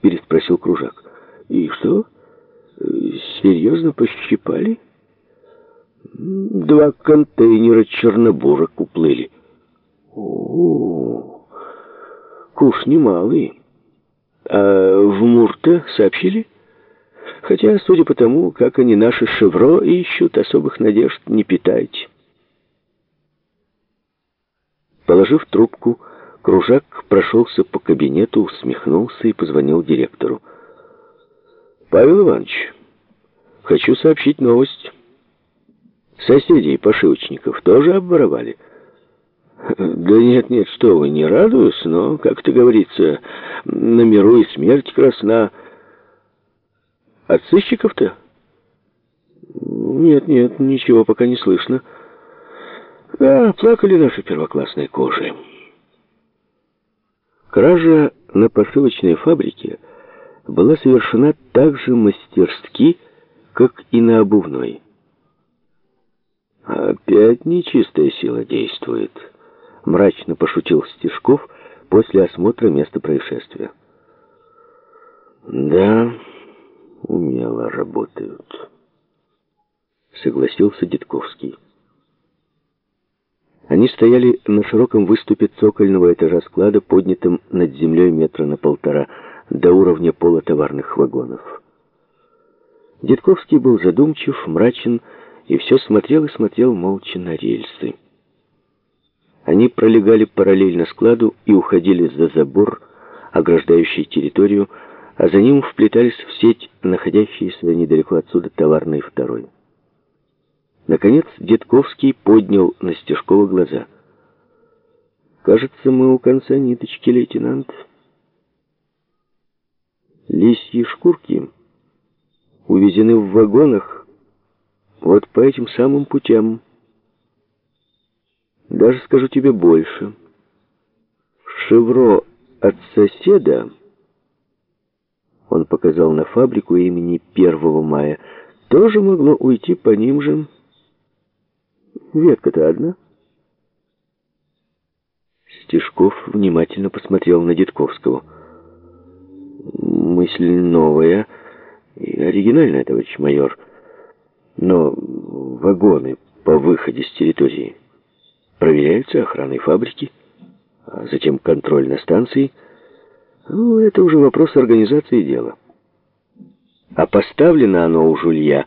переспросил Кружак. «И что? Серьезно пощипали?» «Два контейнера чернобурок уплыли». «О, куш немалый. А в Мурта сообщили?» Хотя, судя по тому, как они наши шевро ищут, особых надежд не питайте. Положив трубку, прошелся по кабинету, усмехнулся и позвонил директору. «Павел Иванович, хочу сообщить новость. Соседей пошивочников тоже обворовали». «Да нет, нет, что вы, не радуюсь, но, как то говорится, на миру и смерть красна». От сыщиков-то? Нет, нет, ничего пока не слышно. Да, плакали наши первоклассные кожи. Кража на посылочной фабрике была совершена так же мастерски, как и на обувной. «Опять нечистая сила действует», — мрачно пошутил Стежков после осмотра места происшествия. «Да...» умело работают», — согласился Дедковский. Они стояли на широком выступе цокольного этажа склада, поднятым над землей метра на полтора, до уровня пола товарных вагонов. Дедковский был задумчив, мрачен, и все смотрел и смотрел молча на рельсы. Они пролегали параллельно складу и уходили за забор, ограждающий территорию, а за ним вплетались в сеть находящиеся недалеко отсюда товарный второй. Наконец Дедковский поднял на Стежкова глаза. «Кажется, мы у конца ниточки, лейтенант. Лисьи шкурки увезены в вагонах вот по этим самым путям. Даже скажу тебе больше. Шевро от соседа...» он показал на фабрику имени 1 мая, тоже могло уйти по ним же. Ветка-то одна. Стежков внимательно посмотрел на Дедковского. Мысль новая и оригинальная, товарищ майор. Но вагоны по выходе с территории проверяются охраной фабрики, а затем контроль на станции — ну, это уже вопрос организации дела. А поставлено оно у жулья,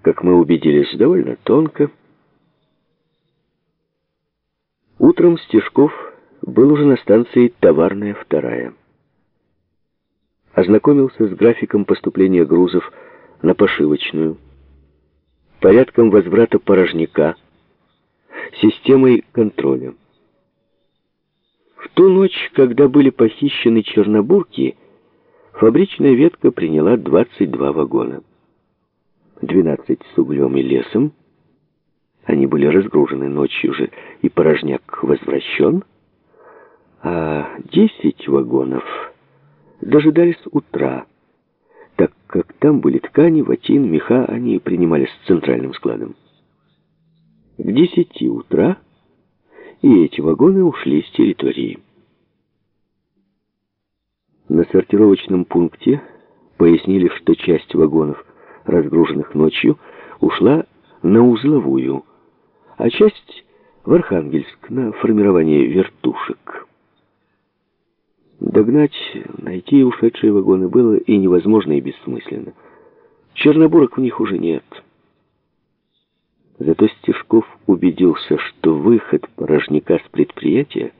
как мы убедились, довольно тонко. Утром Стежков был уже на станции «Товарная вторая». Ознакомился с графиком поступления грузов на пошивочную, порядком возврата порожняка, системой контроля. В ту ночь, когда были похищены чернобурки, фабричная ветка приняла 22 вагона. 12 с углем и лесом. Они были разгружены ночью же, и порожняк возвращен. А 10 вагонов дожидались утра, так как там были ткани, ватин, меха, они принимались с центральным складом. К 10 утра и эти вагоны ушли с территории. На сортировочном пункте пояснили, что часть вагонов, разгруженных ночью, ушла на узловую, а часть в Архангельск на формирование вертушек. Догнать, найти ушедшие вагоны было и невозможно, и бессмысленно. Чернобурок в них уже нет. Зато Стежков убедился, что выход порожняка с предприятия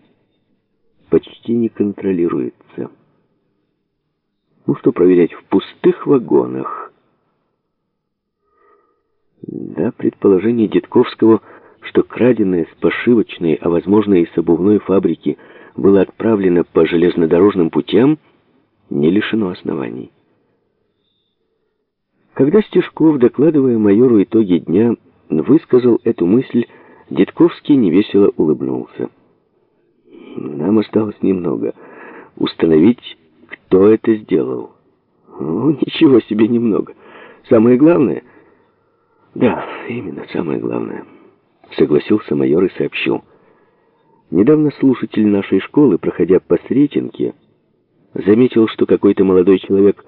почти не контролируется. Ну что проверять в пустых вагонах? Да, предположение Дедковского, что краденое с пошивочной, а возможно и с обувной фабрики, было отправлено по железнодорожным путям, не лишено оснований. Когда Стежков, докладывая майору итоги дня, высказал эту мысль, Дедковский невесело улыбнулся. Нам осталось немного. Установить, кто это сделал. Ну, ничего себе немного. Самое главное... Да, именно самое главное. Согласился майор и сообщил. Недавно слушатель нашей школы, проходя по Сретенке, заметил, что какой-то молодой человек